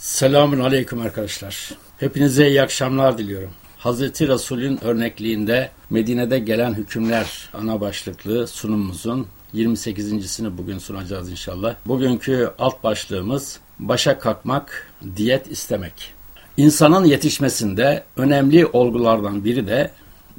Selamun Aleyküm arkadaşlar. Hepinize iyi akşamlar diliyorum. Hazreti Resul'ün örnekliğinde Medine'de gelen hükümler ana başlıklı sunumumuzun 28.sini bugün sunacağız inşallah. Bugünkü alt başlığımız başa kalkmak, diyet istemek. İnsanın yetişmesinde önemli olgulardan biri de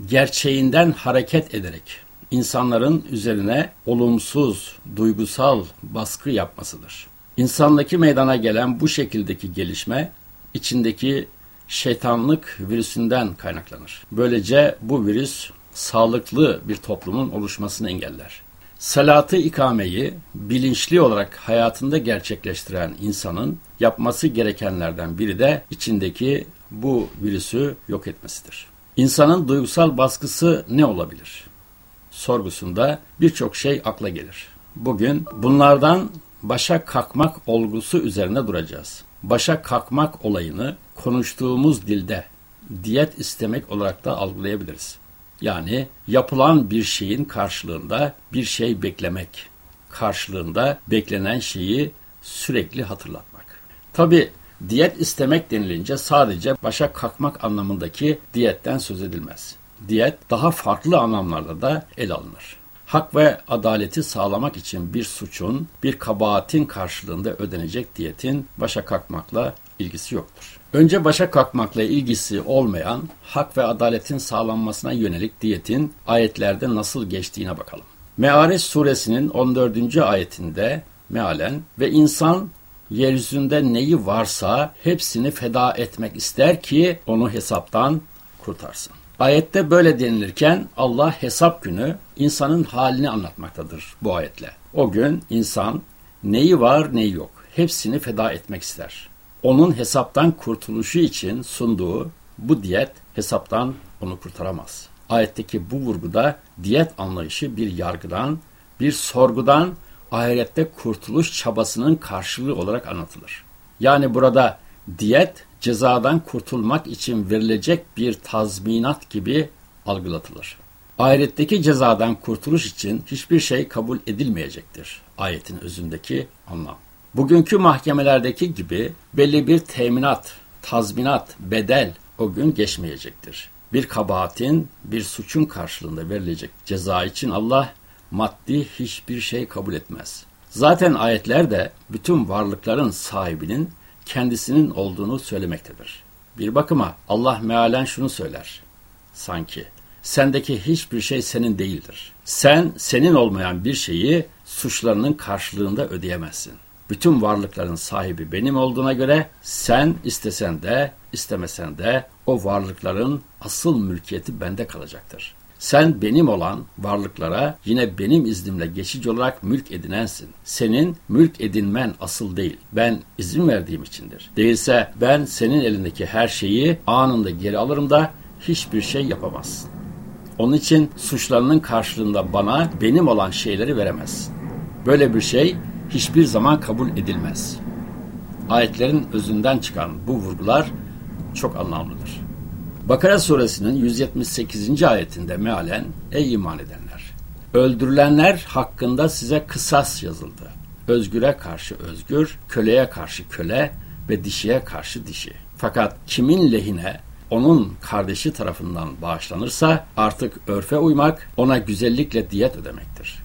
gerçeğinden hareket ederek insanların üzerine olumsuz, duygusal baskı yapmasıdır. İnsandaki meydana gelen bu şekildeki gelişme içindeki şeytanlık virüsünden kaynaklanır. Böylece bu virüs sağlıklı bir toplumun oluşmasını engeller. Salatı ikameyi bilinçli olarak hayatında gerçekleştiren insanın yapması gerekenlerden biri de içindeki bu virüsü yok etmesidir. İnsanın duygusal baskısı ne olabilir? Sorgusunda birçok şey akla gelir. Bugün bunlardan başa kalkmak olgusu üzerine duracağız. Başa kalkmak olayını konuştuğumuz dilde diyet istemek olarak da algılayabiliriz. Yani yapılan bir şeyin karşılığında bir şey beklemek, karşılığında beklenen şeyi sürekli hatırlatmak. Tabi diyet istemek denilince sadece başa kalkmak anlamındaki diyetten söz edilmez. Diyet daha farklı anlamlarda da el alınır hak ve adaleti sağlamak için bir suçun, bir kabahatin karşılığında ödenecek diyetin başa kalkmakla ilgisi yoktur. Önce başa kalkmakla ilgisi olmayan hak ve adaletin sağlanmasına yönelik diyetin ayetlerde nasıl geçtiğine bakalım. Meareş suresinin 14. ayetinde mealen ve insan yeryüzünde neyi varsa hepsini feda etmek ister ki onu hesaptan kurtarsın. Ayette böyle denilirken Allah hesap günü insanın halini anlatmaktadır bu ayetle. O gün insan neyi var neyi yok hepsini feda etmek ister. Onun hesaptan kurtuluşu için sunduğu bu diyet hesaptan onu kurtaramaz. Ayetteki bu vurguda diyet anlayışı bir yargıdan, bir sorgudan, ahirette kurtuluş çabasının karşılığı olarak anlatılır. Yani burada diyet cezadan kurtulmak için verilecek bir tazminat gibi algılatılır. Ahiretteki cezadan kurtuluş için hiçbir şey kabul edilmeyecektir. Ayetin özündeki anlam. Bugünkü mahkemelerdeki gibi belli bir teminat, tazminat, bedel o gün geçmeyecektir. Bir kabahatin, bir suçun karşılığında verilecek ceza için Allah maddi hiçbir şey kabul etmez. Zaten ayetler de bütün varlıkların sahibinin kendisinin olduğunu söylemektedir. Bir bakıma Allah mealen şunu söyler. Sanki sendeki hiçbir şey senin değildir. Sen senin olmayan bir şeyi suçlarının karşılığında ödeyemezsin. Bütün varlıkların sahibi benim olduğuna göre sen istesen de istemesen de o varlıkların asıl mülkiyeti bende kalacaktır. Sen benim olan varlıklara yine benim iznimle geçici olarak mülk edinensin. Senin mülk edinmen asıl değil. Ben izin verdiğim içindir. Değilse ben senin elindeki her şeyi anında geri alırım da hiçbir şey yapamazsın. Onun için suçlarının karşılığında bana benim olan şeyleri veremezsin. Böyle bir şey hiçbir zaman kabul edilmez. Ayetlerin özünden çıkan bu vurgular çok anlamlıdır. Bakara suresinin 178. ayetinde mealen Ey iman edenler! Öldürülenler hakkında size kısas yazıldı. Özgüre karşı özgür, köleye karşı köle ve dişiye karşı dişi. Fakat kimin lehine onun kardeşi tarafından bağışlanırsa artık örfe uymak ona güzellikle diyet ödemektir.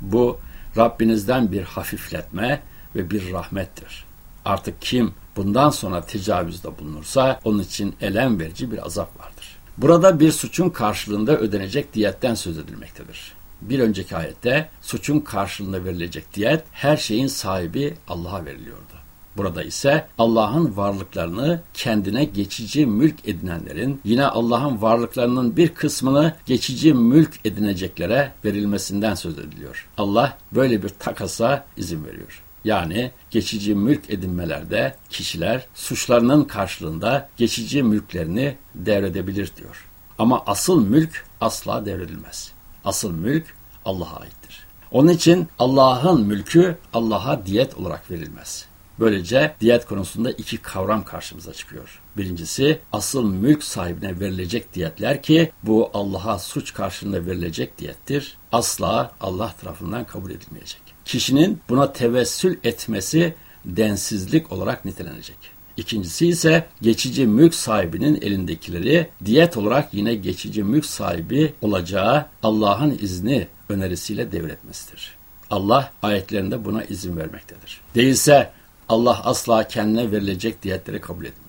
Bu Rabbinizden bir hafifletme ve bir rahmettir. Artık kim bundan sonra tecavüzde bulunursa onun için elem verici bir azap vardır. Burada bir suçun karşılığında ödenecek diyetten söz edilmektedir. Bir önceki ayette suçun karşılığında verilecek diyet her şeyin sahibi Allah'a veriliyordu. Burada ise Allah'ın varlıklarını kendine geçici mülk edinenlerin yine Allah'ın varlıklarının bir kısmını geçici mülk edineceklere verilmesinden söz ediliyor. Allah böyle bir takasa izin veriyor. Yani geçici mülk edinmelerde kişiler suçlarının karşılığında geçici mülklerini devredebilir diyor. Ama asıl mülk asla devredilmez. Asıl mülk Allah'a aittir. Onun için Allah'ın mülkü Allah'a diyet olarak verilmez. Böylece diyet konusunda iki kavram karşımıza çıkıyor. Birincisi asıl mülk sahibine verilecek diyetler ki bu Allah'a suç karşılığında verilecek diyettir. Asla Allah tarafından kabul edilmeyecek kişinin buna tevessül etmesi densizlik olarak nitelenecek. İkincisi ise geçici mülk sahibinin elindekileri diyet olarak yine geçici mülk sahibi olacağı Allah'ın izni önerisiyle devretmesidir. Allah ayetlerinde buna izin vermektedir. Değilse Allah asla kendine verilecek diyetleri kabul etmiyor.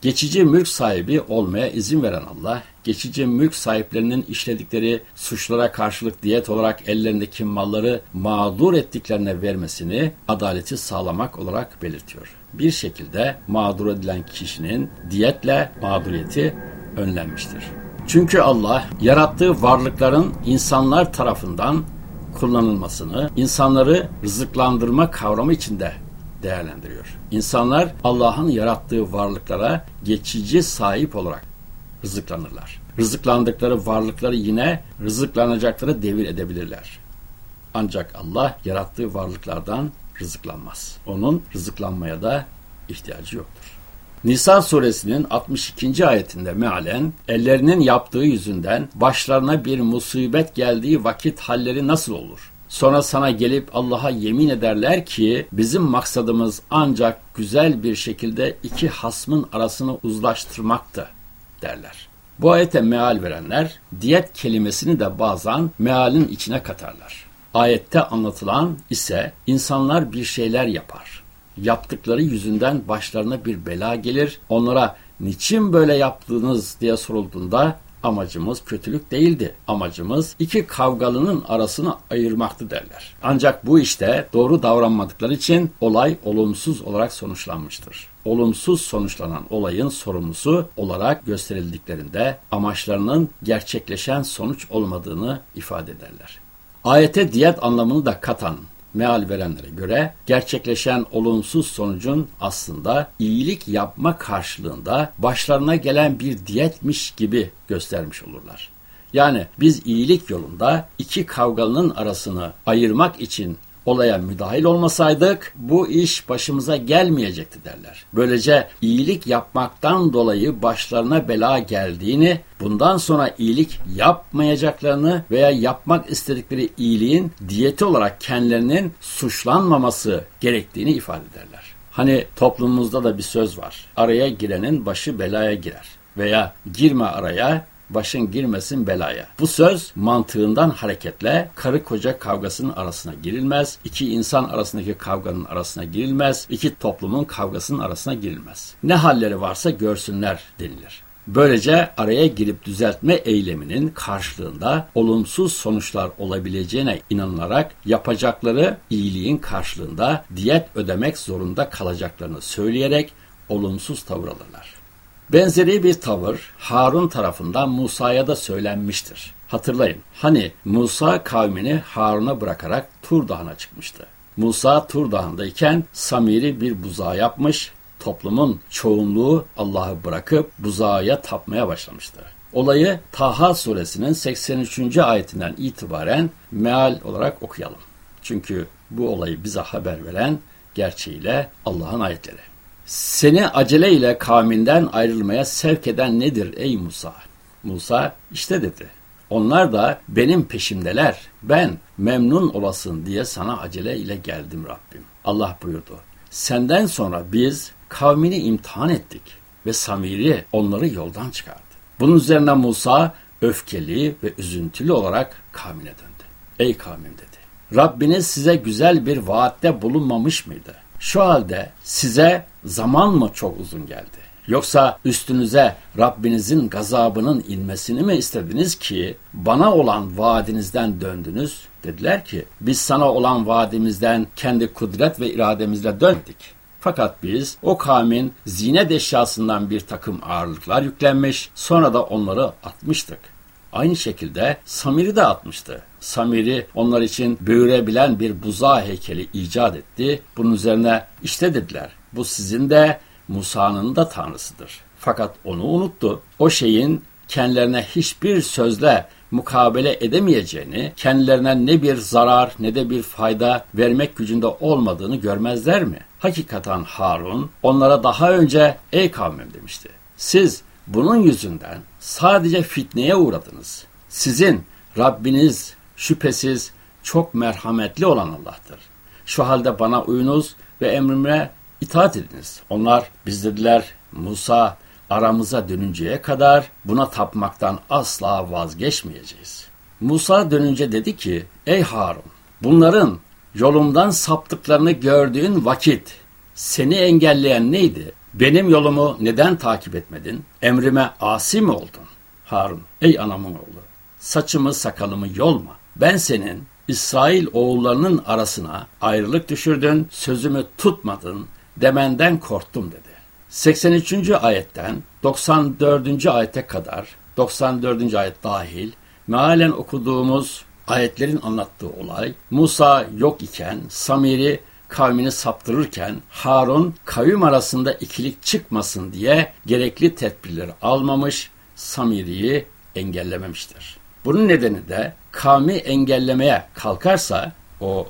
Geçici mülk sahibi olmaya izin veren Allah, geçici mülk sahiplerinin işledikleri suçlara karşılık diyet olarak ellerindeki malları mağdur ettiklerine vermesini adaleti sağlamak olarak belirtiyor. Bir şekilde mağdur edilen kişinin diyetle mağduriyeti önlenmiştir. Çünkü Allah yarattığı varlıkların insanlar tarafından kullanılmasını, insanları rızıklandırma kavramı içinde değerlendiriyor. İnsanlar Allah'ın yarattığı varlıklara geçici sahip olarak rızıklanırlar. Rızıklandıkları varlıkları yine rızıklanacakları devir edebilirler. Ancak Allah yarattığı varlıklardan rızıklanmaz. Onun rızıklanmaya da ihtiyacı yoktur. Nisa suresinin 62. ayetinde mealen ellerinin yaptığı yüzünden başlarına bir musibet geldiği vakit halleri nasıl olur? Sonra sana gelip Allah'a yemin ederler ki bizim maksadımız ancak güzel bir şekilde iki hasmın arasını uzlaştırmaktı derler. Bu ayete meal verenler diyet kelimesini de bazen mealin içine katarlar. Ayette anlatılan ise insanlar bir şeyler yapar. Yaptıkları yüzünden başlarına bir bela gelir. Onlara niçin böyle yaptınız diye sorulduğunda amacımız kötülük değildi. Amacımız iki kavgalının arasını ayırmaktı derler. Ancak bu işte doğru davranmadıkları için olay olumsuz olarak sonuçlanmıştır. Olumsuz sonuçlanan olayın sorumlusu olarak gösterildiklerinde amaçlarının gerçekleşen sonuç olmadığını ifade ederler. Ayete diyet anlamını da katan meal verenlere göre gerçekleşen olumsuz sonucun aslında iyilik yapma karşılığında başlarına gelen bir diyetmiş gibi göstermiş olurlar. Yani biz iyilik yolunda iki kavgalının arasını ayırmak için olaya müdahil olmasaydık bu iş başımıza gelmeyecekti derler. Böylece iyilik yapmaktan dolayı başlarına bela geldiğini, bundan sonra iyilik yapmayacaklarını veya yapmak istedikleri iyiliğin diyeti olarak kendilerinin suçlanmaması gerektiğini ifade ederler. Hani toplumumuzda da bir söz var. Araya girenin başı belaya girer veya girme araya başın girmesin belaya. Bu söz mantığından hareketle karı koca kavgasının arasına girilmez, iki insan arasındaki kavganın arasına girilmez, iki toplumun kavgasının arasına girilmez. Ne halleri varsa görsünler denilir. Böylece araya girip düzeltme eyleminin karşılığında olumsuz sonuçlar olabileceğine inanılarak yapacakları iyiliğin karşılığında diyet ödemek zorunda kalacaklarını söyleyerek olumsuz tavır alırlar. Benzeri bir tavır Harun tarafından Musa'ya da söylenmiştir. Hatırlayın, hani Musa kavmini Harun'a bırakarak Tur Dağı'na çıkmıştı. Musa Tur Dağı'ndayken Samiri bir buzağı yapmış, toplumun çoğunluğu Allah'ı bırakıp buzağa tapmaya başlamıştı. Olayı Taha suresinin 83. ayetinden itibaren meal olarak okuyalım. Çünkü bu olayı bize haber veren gerçeğiyle Allah'ın ayetleri. Seni aceleyle kavminden ayrılmaya sevk eden nedir ey Musa? Musa işte dedi. Onlar da benim peşimdeler. Ben memnun olasın diye sana acele ile geldim Rabbim. Allah buyurdu. Senden sonra biz kavmini imtihan ettik ve Samiri onları yoldan çıkardı. Bunun üzerine Musa öfkeli ve üzüntülü olarak kavmine döndü. Ey kavmim dedi. Rabbiniz size güzel bir vaatte bulunmamış mıydı? Şu halde size zaman mı çok uzun geldi? Yoksa üstünüze Rabbinizin gazabının inmesini mi istediniz ki bana olan vaadinizden döndünüz? Dediler ki biz sana olan vaadimizden kendi kudret ve irademizle döndük. Fakat biz o kavmin zinet eşyasından bir takım ağırlıklar yüklenmiş sonra da onları atmıştık. Aynı şekilde Samir'i de atmıştı. Samir'i onlar için büyürebilen bir buza heykeli icat etti. Bunun üzerine işte dediler bu sizin de Musa'nın da tanrısıdır. Fakat onu unuttu. O şeyin kendilerine hiçbir sözle mukabele edemeyeceğini, kendilerine ne bir zarar ne de bir fayda vermek gücünde olmadığını görmezler mi? Hakikaten Harun onlara daha önce ey kavmim demişti. Siz bunun yüzünden sadece fitneye uğradınız. Sizin Rabbiniz şüphesiz çok merhametli olan Allah'tır. Şu halde bana uyunuz ve emrime itaat ediniz. Onlar biz dediler Musa aramıza dönünceye kadar buna tapmaktan asla vazgeçmeyeceğiz. Musa dönünce dedi ki ey Harun bunların yolumdan saptıklarını gördüğün vakit seni engelleyen neydi? Benim yolumu neden takip etmedin? Emrime asi mi oldun? Harun, ey anamın oğlu, saçımı sakalımı yolma. Ben senin İsrail oğullarının arasına ayrılık düşürdün, sözümü tutmadın, demenden korktum dedi. 83. ayetten 94. ayete kadar, 94. ayet dahil, mealen okuduğumuz ayetlerin anlattığı olay, Musa yok iken Samiri kavmini saptırırken Harun kavim arasında ikilik çıkmasın diye gerekli tedbirleri almamış, Samiri'yi engellememiştir. Bunun nedeni de kavmi engellemeye kalkarsa o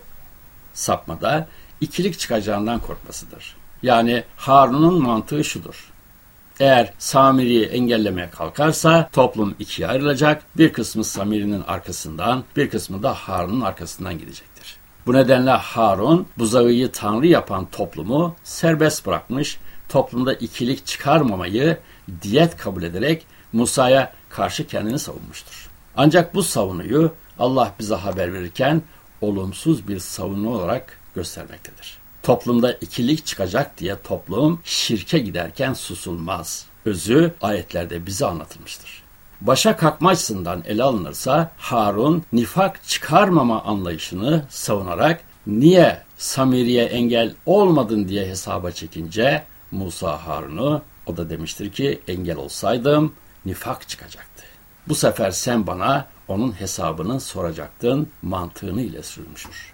sapmada ikilik çıkacağından korkmasıdır. Yani Harun'un mantığı şudur. Eğer Samiri'yi engellemeye kalkarsa toplum ikiye ayrılacak. Bir kısmı Samiri'nin arkasından, bir kısmı da Harun'un arkasından gidecektir. Bu nedenle Harun buzağıyı tanrı yapan toplumu serbest bırakmış, toplumda ikilik çıkarmamayı diyet kabul ederek Musa'ya karşı kendini savunmuştur. Ancak bu savunuyu Allah bize haber verirken olumsuz bir savunu olarak göstermektedir. Toplumda ikilik çıkacak diye toplum şirke giderken susulmaz. Özü ayetlerde bize anlatılmıştır. Başa kalkma açısından ele alınırsa Harun nifak çıkarmama anlayışını savunarak niye Samiri'ye engel olmadın diye hesaba çekince Musa Harun'u o da demiştir ki engel olsaydım nifak çıkacaktı. Bu sefer sen bana onun hesabını soracaktın mantığını ile sürmüştür.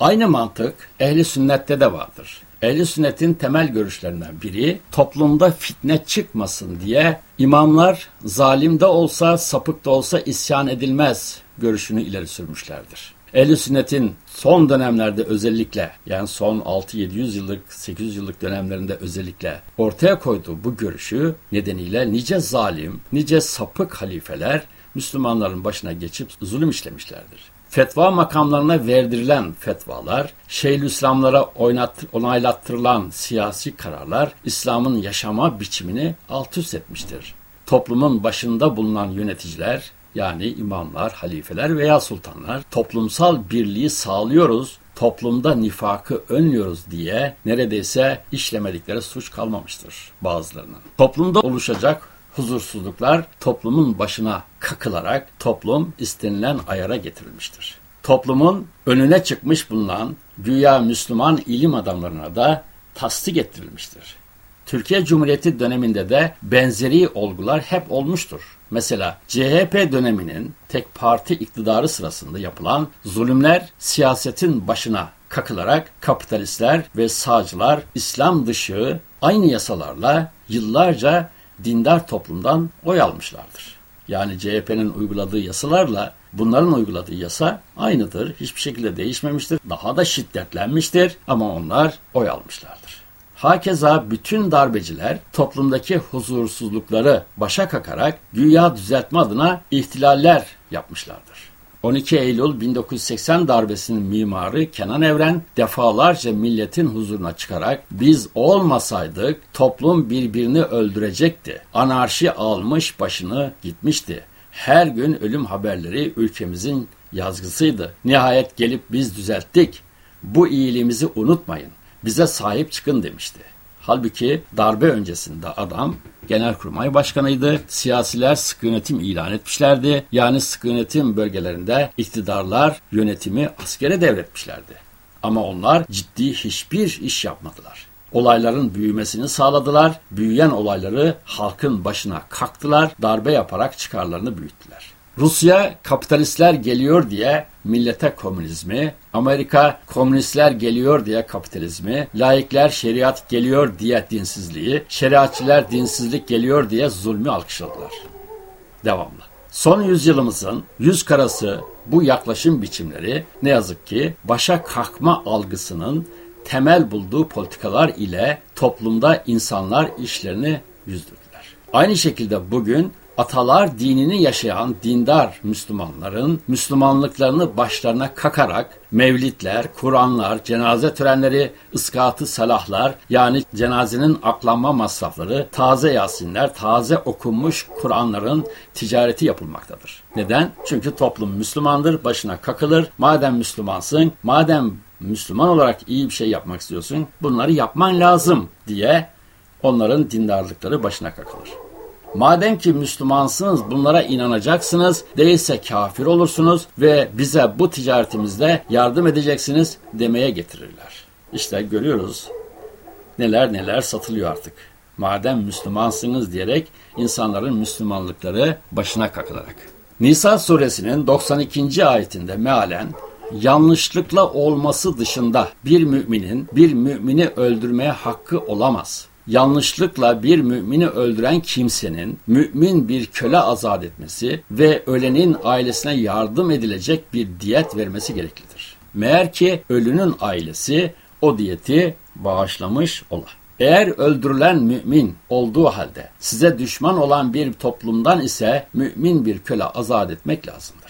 Aynı mantık ehli sünnette de vardır. Ehli sünnetin temel görüşlerinden biri toplumda fitne çıkmasın diye imamlar zalim de olsa sapık da olsa isyan edilmez görüşünü ileri sürmüşlerdir. Ehl-i sünnetin son dönemlerde özellikle yani son 6-700 yıllık 800 yıllık dönemlerinde özellikle ortaya koyduğu bu görüşü nedeniyle nice zalim, nice sapık halifeler Müslümanların başına geçip zulüm işlemişlerdir fetva makamlarına verdirilen fetvalar, Şeyhülislamlara onaylattırılan siyasi kararlar İslam'ın yaşama biçimini alt üst etmiştir. Toplumun başında bulunan yöneticiler, yani imamlar, halifeler veya sultanlar toplumsal birliği sağlıyoruz, toplumda nifakı önlüyoruz diye neredeyse işlemedikleri suç kalmamıştır bazılarının. Toplumda oluşacak huzursuzluklar toplumun başına kakılarak toplum istenilen ayara getirilmiştir. Toplumun önüne çıkmış bulunan güya Müslüman ilim adamlarına da tasdik ettirilmiştir. Türkiye Cumhuriyeti döneminde de benzeri olgular hep olmuştur. Mesela CHP döneminin tek parti iktidarı sırasında yapılan zulümler siyasetin başına kakılarak kapitalistler ve sağcılar İslam dışı aynı yasalarla yıllarca dindar toplumdan oy almışlardır. Yani CHP'nin uyguladığı yasalarla bunların uyguladığı yasa aynıdır. Hiçbir şekilde değişmemiştir. Daha da şiddetlenmiştir ama onlar oy almışlardır. Hakeza bütün darbeciler toplumdaki huzursuzlukları başa kakarak güya düzeltme adına ihtilaller yapmışlardır. 12 Eylül 1980 darbesinin mimarı Kenan Evren defalarca milletin huzuruna çıkarak biz olmasaydık toplum birbirini öldürecekti. Anarşi almış başını gitmişti. Her gün ölüm haberleri ülkemizin yazgısıydı. Nihayet gelip biz düzelttik. Bu iyiliğimizi unutmayın. Bize sahip çıkın demişti. Halbuki darbe öncesinde adam genelkurmay başkanıydı. Siyasiler sıkı yönetim ilan etmişlerdi. Yani sıkı yönetim bölgelerinde iktidarlar yönetimi askere devretmişlerdi. Ama onlar ciddi hiçbir iş yapmadılar. Olayların büyümesini sağladılar. Büyüyen olayları halkın başına kaktılar. Darbe yaparak çıkarlarını büyüttüler. Rusya kapitalistler geliyor diye millete komünizmi, Amerika komünistler geliyor diye kapitalizmi, laikler şeriat geliyor diye dinsizliği, şeriatçiler dinsizlik geliyor diye zulmü alkışladılar. Devamlı. Son yüzyılımızın yüz karası bu yaklaşım biçimleri ne yazık ki başa kalkma algısının temel bulduğu politikalar ile toplumda insanlar işlerini yüzdürdüler. Aynı şekilde bugün atalar dinini yaşayan dindar Müslümanların Müslümanlıklarını başlarına kakarak mevlitler, Kur'anlar, cenaze törenleri, ıskatı salahlar yani cenazenin aklanma masrafları, taze yasinler, taze okunmuş Kur'anların ticareti yapılmaktadır. Neden? Çünkü toplum Müslümandır, başına kakılır. Madem Müslümansın, madem Müslüman olarak iyi bir şey yapmak istiyorsun, bunları yapman lazım diye onların dindarlıkları başına kakılır. Madem ki Müslümansınız bunlara inanacaksınız, değilse kafir olursunuz ve bize bu ticaretimizde yardım edeceksiniz demeye getirirler. İşte görüyoruz neler neler satılıyor artık. Madem Müslümansınız diyerek insanların Müslümanlıkları başına kakılarak. Nisa suresinin 92. ayetinde mealen yanlışlıkla olması dışında bir müminin bir mümini öldürmeye hakkı olamaz yanlışlıkla bir mümini öldüren kimsenin mümin bir köle azat etmesi ve ölenin ailesine yardım edilecek bir diyet vermesi gereklidir. Meğer ki ölünün ailesi o diyeti bağışlamış ola. Eğer öldürülen mümin olduğu halde size düşman olan bir toplumdan ise mümin bir köle azat etmek lazımdır.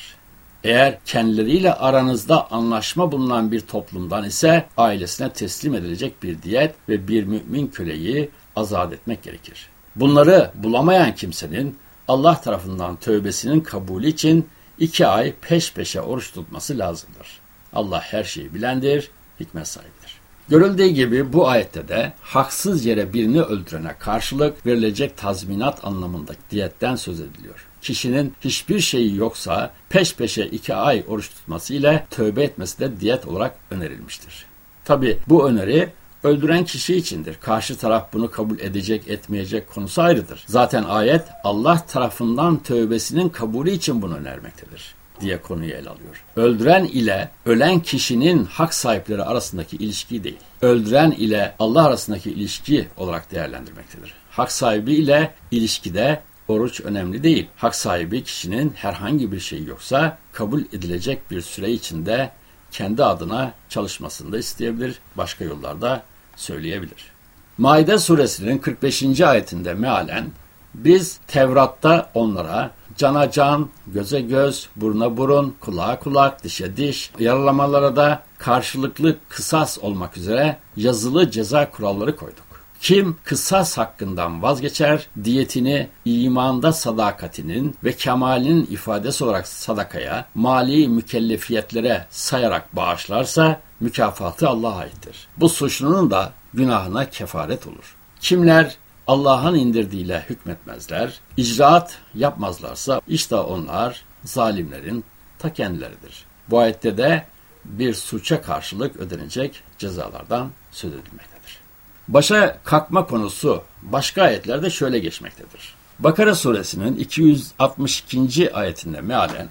Eğer kendileriyle aranızda anlaşma bulunan bir toplumdan ise ailesine teslim edilecek bir diyet ve bir mümin köleyi azat etmek gerekir. Bunları bulamayan kimsenin Allah tarafından tövbesinin kabulü için iki ay peş peşe oruç tutması lazımdır. Allah her şeyi bilendir, hikmet sahibidir. Görüldüğü gibi bu ayette de haksız yere birini öldürene karşılık verilecek tazminat anlamında diyetten söz ediliyor kişinin hiçbir şeyi yoksa peş peşe iki ay oruç tutması ile tövbe etmesi de diyet olarak önerilmiştir. Tabi bu öneri öldüren kişi içindir. Karşı taraf bunu kabul edecek etmeyecek konusu ayrıdır. Zaten ayet Allah tarafından tövbesinin kabulü için bunu önermektedir diye konuyu ele alıyor. Öldüren ile ölen kişinin hak sahipleri arasındaki ilişki değil. Öldüren ile Allah arasındaki ilişki olarak değerlendirmektedir. Hak sahibi ile ilişkide oruç önemli değil. Hak sahibi kişinin herhangi bir şeyi yoksa kabul edilecek bir süre içinde kendi adına çalışmasını da isteyebilir. Başka yollarda söyleyebilir. Maide suresinin 45. ayetinde mealen biz Tevrat'ta onlara cana can, göze göz, buruna burun, kulağa kulak, dişe diş, yaralamalara da karşılıklı kısas olmak üzere yazılı ceza kuralları koyduk. Kim kısas hakkından vazgeçer, diyetini imanda sadakatinin ve kemalinin ifadesi olarak sadakaya, mali mükellefiyetlere sayarak bağışlarsa mükafatı Allah'a aittir. Bu suçlunun da günahına kefaret olur. Kimler Allah'ın indirdiğiyle hükmetmezler, icraat yapmazlarsa işte onlar zalimlerin ta kendileridir. Bu ayette de bir suça karşılık ödenecek cezalardan söz edilmektedir. Başa kalkma konusu başka ayetlerde şöyle geçmektedir. Bakara suresinin 262. ayetinde mealen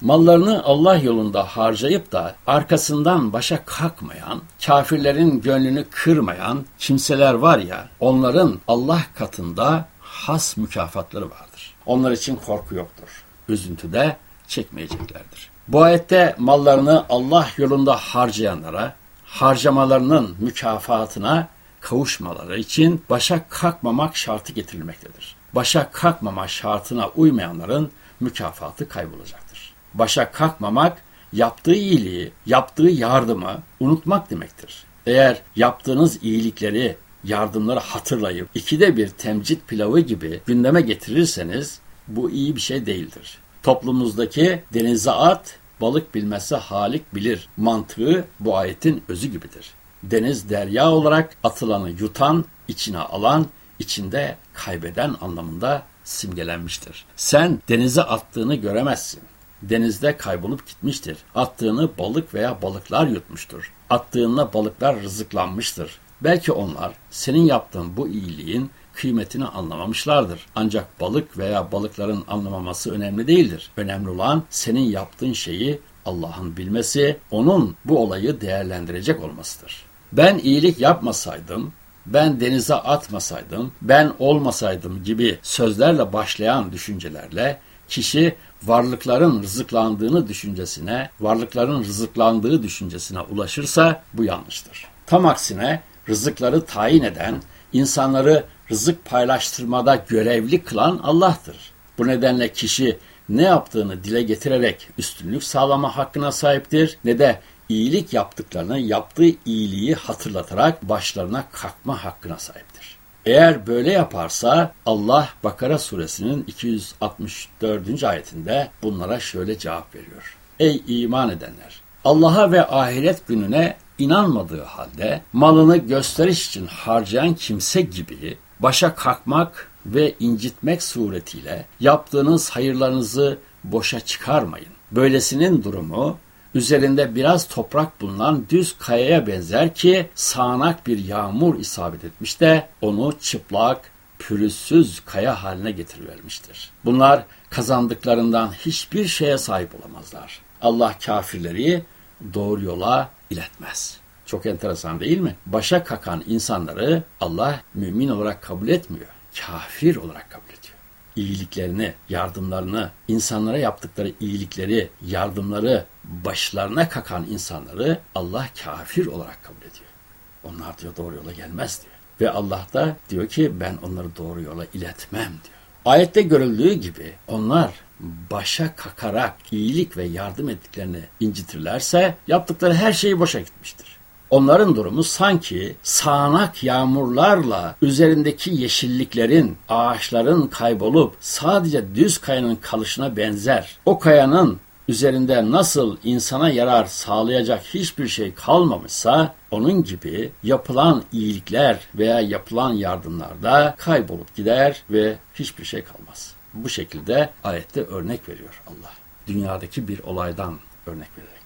Mallarını Allah yolunda harcayıp da arkasından başa kalkmayan, kafirlerin gönlünü kırmayan kimseler var ya, onların Allah katında has mükafatları vardır. Onlar için korku yoktur. Üzüntü de çekmeyeceklerdir. Bu ayette mallarını Allah yolunda harcayanlara, harcamalarının mükafatına kavuşmaları için başa kalkmamak şartı getirilmektedir. Başa kalkmama şartına uymayanların mükafatı kaybolacaktır. Başa kalkmamak yaptığı iyiliği, yaptığı yardımı unutmak demektir. Eğer yaptığınız iyilikleri, yardımları hatırlayıp ikide bir temcit pilavı gibi gündeme getirirseniz bu iyi bir şey değildir. Toplumumuzdaki denize at, balık bilmezse halik bilir mantığı bu ayetin özü gibidir. Deniz derya olarak atılanı yutan, içine alan, içinde kaybeden anlamında simgelenmiştir. Sen denize attığını göremezsin. Denizde kaybolup gitmiştir. Attığını balık veya balıklar yutmuştur. Attığınla balıklar rızıklanmıştır. Belki onlar senin yaptığın bu iyiliğin kıymetini anlamamışlardır. Ancak balık veya balıkların anlamaması önemli değildir. Önemli olan senin yaptığın şeyi Allah'ın bilmesi, onun bu olayı değerlendirecek olmasıdır. Ben iyilik yapmasaydım, ben denize atmasaydım, ben olmasaydım gibi sözlerle başlayan düşüncelerle kişi varlıkların rızıklandığını düşüncesine, varlıkların rızıklandığı düşüncesine ulaşırsa bu yanlıştır. Tam aksine rızıkları tayin eden, insanları rızık paylaştırmada görevli kılan Allah'tır. Bu nedenle kişi ne yaptığını dile getirerek üstünlük sağlama hakkına sahiptir ne de iyilik yaptıklarını yaptığı iyiliği hatırlatarak başlarına kalkma hakkına sahiptir. Eğer böyle yaparsa Allah Bakara suresinin 264. ayetinde bunlara şöyle cevap veriyor. Ey iman edenler! Allah'a ve ahiret gününe inanmadığı halde malını gösteriş için harcayan kimse gibi başa kalkmak ve incitmek suretiyle yaptığınız hayırlarınızı boşa çıkarmayın. Böylesinin durumu üzerinde biraz toprak bulunan düz kayaya benzer ki sağanak bir yağmur isabet etmiş de onu çıplak, pürüzsüz kaya haline getirivermiştir. Bunlar kazandıklarından hiçbir şeye sahip olamazlar. Allah kafirleri doğru yola iletmez. Çok enteresan değil mi? Başa kakan insanları Allah mümin olarak kabul etmiyor. Kafir olarak kabul. İyiliklerini, yardımlarını, insanlara yaptıkları iyilikleri, yardımları başlarına kakan insanları Allah kafir olarak kabul ediyor. Onlar diyor doğru yola gelmez diyor. Ve Allah da diyor ki ben onları doğru yola iletmem diyor. Ayette görüldüğü gibi onlar başa kakarak iyilik ve yardım ettiklerini incitirlerse yaptıkları her şey boşa gitmiştir. Onların durumu sanki sağanak yağmurlarla üzerindeki yeşilliklerin, ağaçların kaybolup sadece düz kayanın kalışına benzer. O kayanın üzerinde nasıl insana yarar sağlayacak hiçbir şey kalmamışsa onun gibi yapılan iyilikler veya yapılan yardımlarda kaybolup gider ve hiçbir şey kalmaz. Bu şekilde ayette örnek veriyor Allah. Dünyadaki bir olaydan örnek vererek.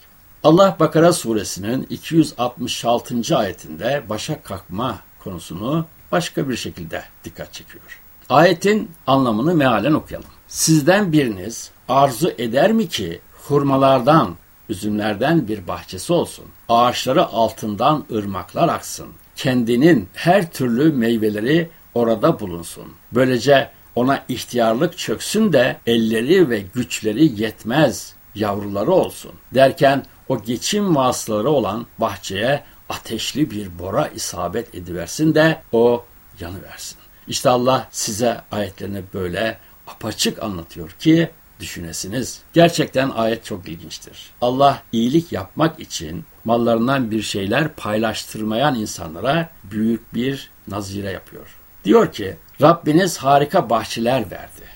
Allah Bakara suresinin 266. ayetinde başa kalkma konusunu başka bir şekilde dikkat çekiyor. Ayetin anlamını mealen okuyalım. Sizden biriniz arzu eder mi ki hurmalardan, üzümlerden bir bahçesi olsun. Ağaçları altından ırmaklar aksın. Kendinin her türlü meyveleri orada bulunsun. Böylece ona ihtiyarlık çöksün de elleri ve güçleri yetmez yavruları olsun. Derken o geçim vasıtaları olan bahçeye ateşli bir bora isabet ediversin de o yanıversin. İşte Allah size ayetlerini böyle apaçık anlatıyor ki düşünesiniz. Gerçekten ayet çok ilginçtir. Allah iyilik yapmak için mallarından bir şeyler paylaştırmayan insanlara büyük bir nazire yapıyor. Diyor ki Rabbiniz harika bahçeler verdi.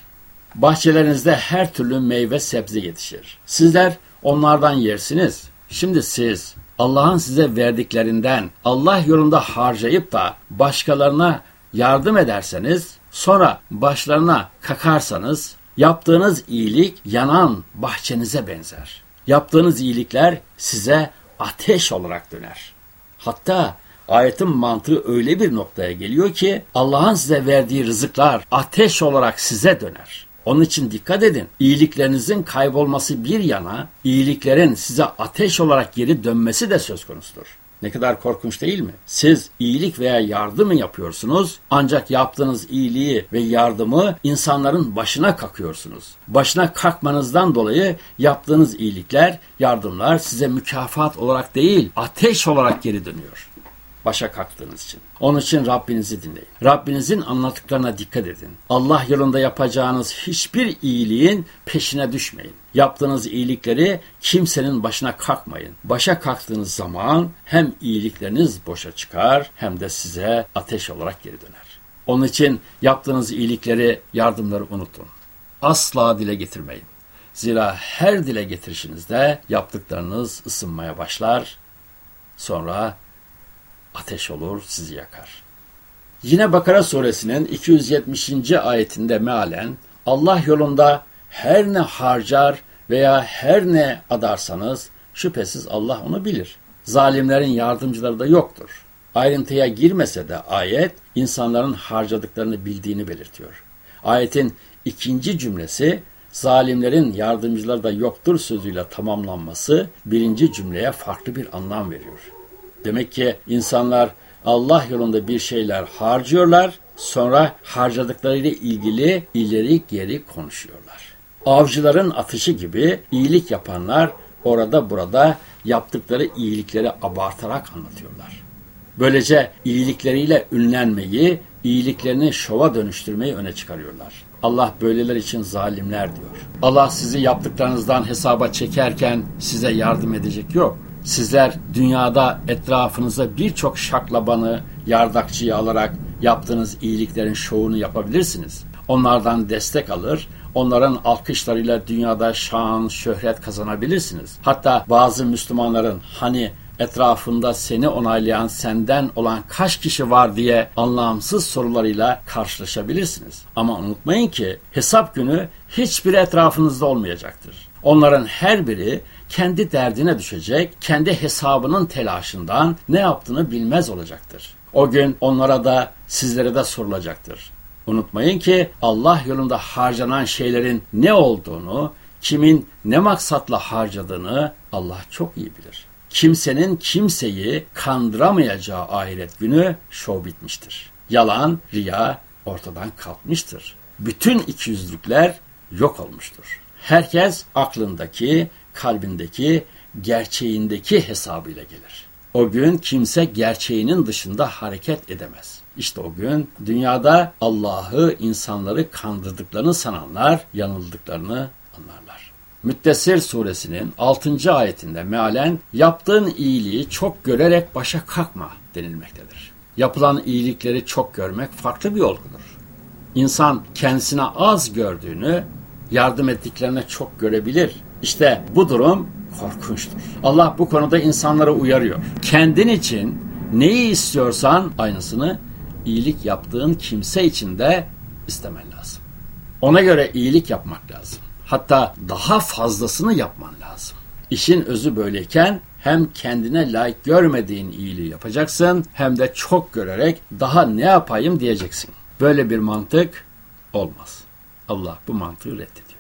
Bahçelerinizde her türlü meyve sebze yetişir. Sizler onlardan yersiniz. Şimdi siz Allah'ın size verdiklerinden Allah yolunda harcayıp da başkalarına yardım ederseniz, sonra başlarına kakarsanız, yaptığınız iyilik yanan bahçenize benzer. Yaptığınız iyilikler size ateş olarak döner. Hatta ayetin mantığı öyle bir noktaya geliyor ki Allah'ın size verdiği rızıklar ateş olarak size döner. Onun için dikkat edin. İyiliklerinizin kaybolması bir yana, iyiliklerin size ateş olarak geri dönmesi de söz konusudur. Ne kadar korkunç değil mi? Siz iyilik veya yardım yapıyorsunuz ancak yaptığınız iyiliği ve yardımı insanların başına kakıyorsunuz. Başına kalkmanızdan dolayı yaptığınız iyilikler, yardımlar size mükafat olarak değil ateş olarak geri dönüyor başa kalktığınız için. Onun için Rabbinizi dinleyin. Rabbinizin anlattıklarına dikkat edin. Allah yolunda yapacağınız hiçbir iyiliğin peşine düşmeyin. Yaptığınız iyilikleri kimsenin başına kalkmayın. Başa kalktığınız zaman hem iyilikleriniz boşa çıkar hem de size ateş olarak geri döner. Onun için yaptığınız iyilikleri, yardımları unutun. Asla dile getirmeyin. Zira her dile getirişinizde yaptıklarınız ısınmaya başlar. Sonra ateş olur, sizi yakar. Yine Bakara suresinin 270. ayetinde mealen Allah yolunda her ne harcar veya her ne adarsanız şüphesiz Allah onu bilir. Zalimlerin yardımcıları da yoktur. Ayrıntıya girmese de ayet insanların harcadıklarını bildiğini belirtiyor. Ayetin ikinci cümlesi zalimlerin yardımcıları da yoktur sözüyle tamamlanması birinci cümleye farklı bir anlam veriyor. Demek ki insanlar Allah yolunda bir şeyler harcıyorlar, sonra harcadıklarıyla ilgili ileri geri konuşuyorlar. Avcıların atışı gibi iyilik yapanlar orada burada yaptıkları iyilikleri abartarak anlatıyorlar. Böylece iyilikleriyle ünlenmeyi, iyiliklerini şova dönüştürmeyi öne çıkarıyorlar. Allah böyleler için zalimler diyor. Allah sizi yaptıklarınızdan hesaba çekerken size yardım edecek yok. Sizler dünyada etrafınıza birçok şaklabanı, yardakçıyı alarak yaptığınız iyiliklerin şovunu yapabilirsiniz. Onlardan destek alır, onların alkışlarıyla dünyada şan, şöhret kazanabilirsiniz. Hatta bazı Müslümanların hani etrafında seni onaylayan senden olan kaç kişi var diye anlamsız sorularıyla karşılaşabilirsiniz. Ama unutmayın ki hesap günü hiçbir etrafınızda olmayacaktır. Onların her biri kendi derdine düşecek, kendi hesabının telaşından ne yaptığını bilmez olacaktır. O gün onlara da sizlere de sorulacaktır. Unutmayın ki Allah yolunda harcanan şeylerin ne olduğunu, kimin ne maksatla harcadığını Allah çok iyi bilir. Kimsenin kimseyi kandıramayacağı ahiret günü şov bitmiştir. Yalan, riya ortadan kalkmıştır. Bütün ikiyüzlükler yok olmuştur. Herkes aklındaki, kalbindeki, gerçeğindeki hesabıyla gelir. O gün kimse gerçeğinin dışında hareket edemez. İşte o gün dünyada Allah'ı insanları kandırdıklarını sananlar yanıldıklarını anlarlar. Müddessir suresinin 6. ayetinde mealen yaptığın iyiliği çok görerek başa kalkma denilmektedir. Yapılan iyilikleri çok görmek farklı bir olgudur. İnsan kendisine az gördüğünü yardım ettiklerine çok görebilir. İşte bu durum korkunçtur. Allah bu konuda insanları uyarıyor. Kendin için neyi istiyorsan aynısını iyilik yaptığın kimse için de istemen lazım. Ona göre iyilik yapmak lazım. Hatta daha fazlasını yapman lazım. İşin özü böyleyken hem kendine layık görmediğin iyiliği yapacaksın hem de çok görerek daha ne yapayım diyeceksin. Böyle bir mantık olmaz. Allah bu mantığı reddediyor.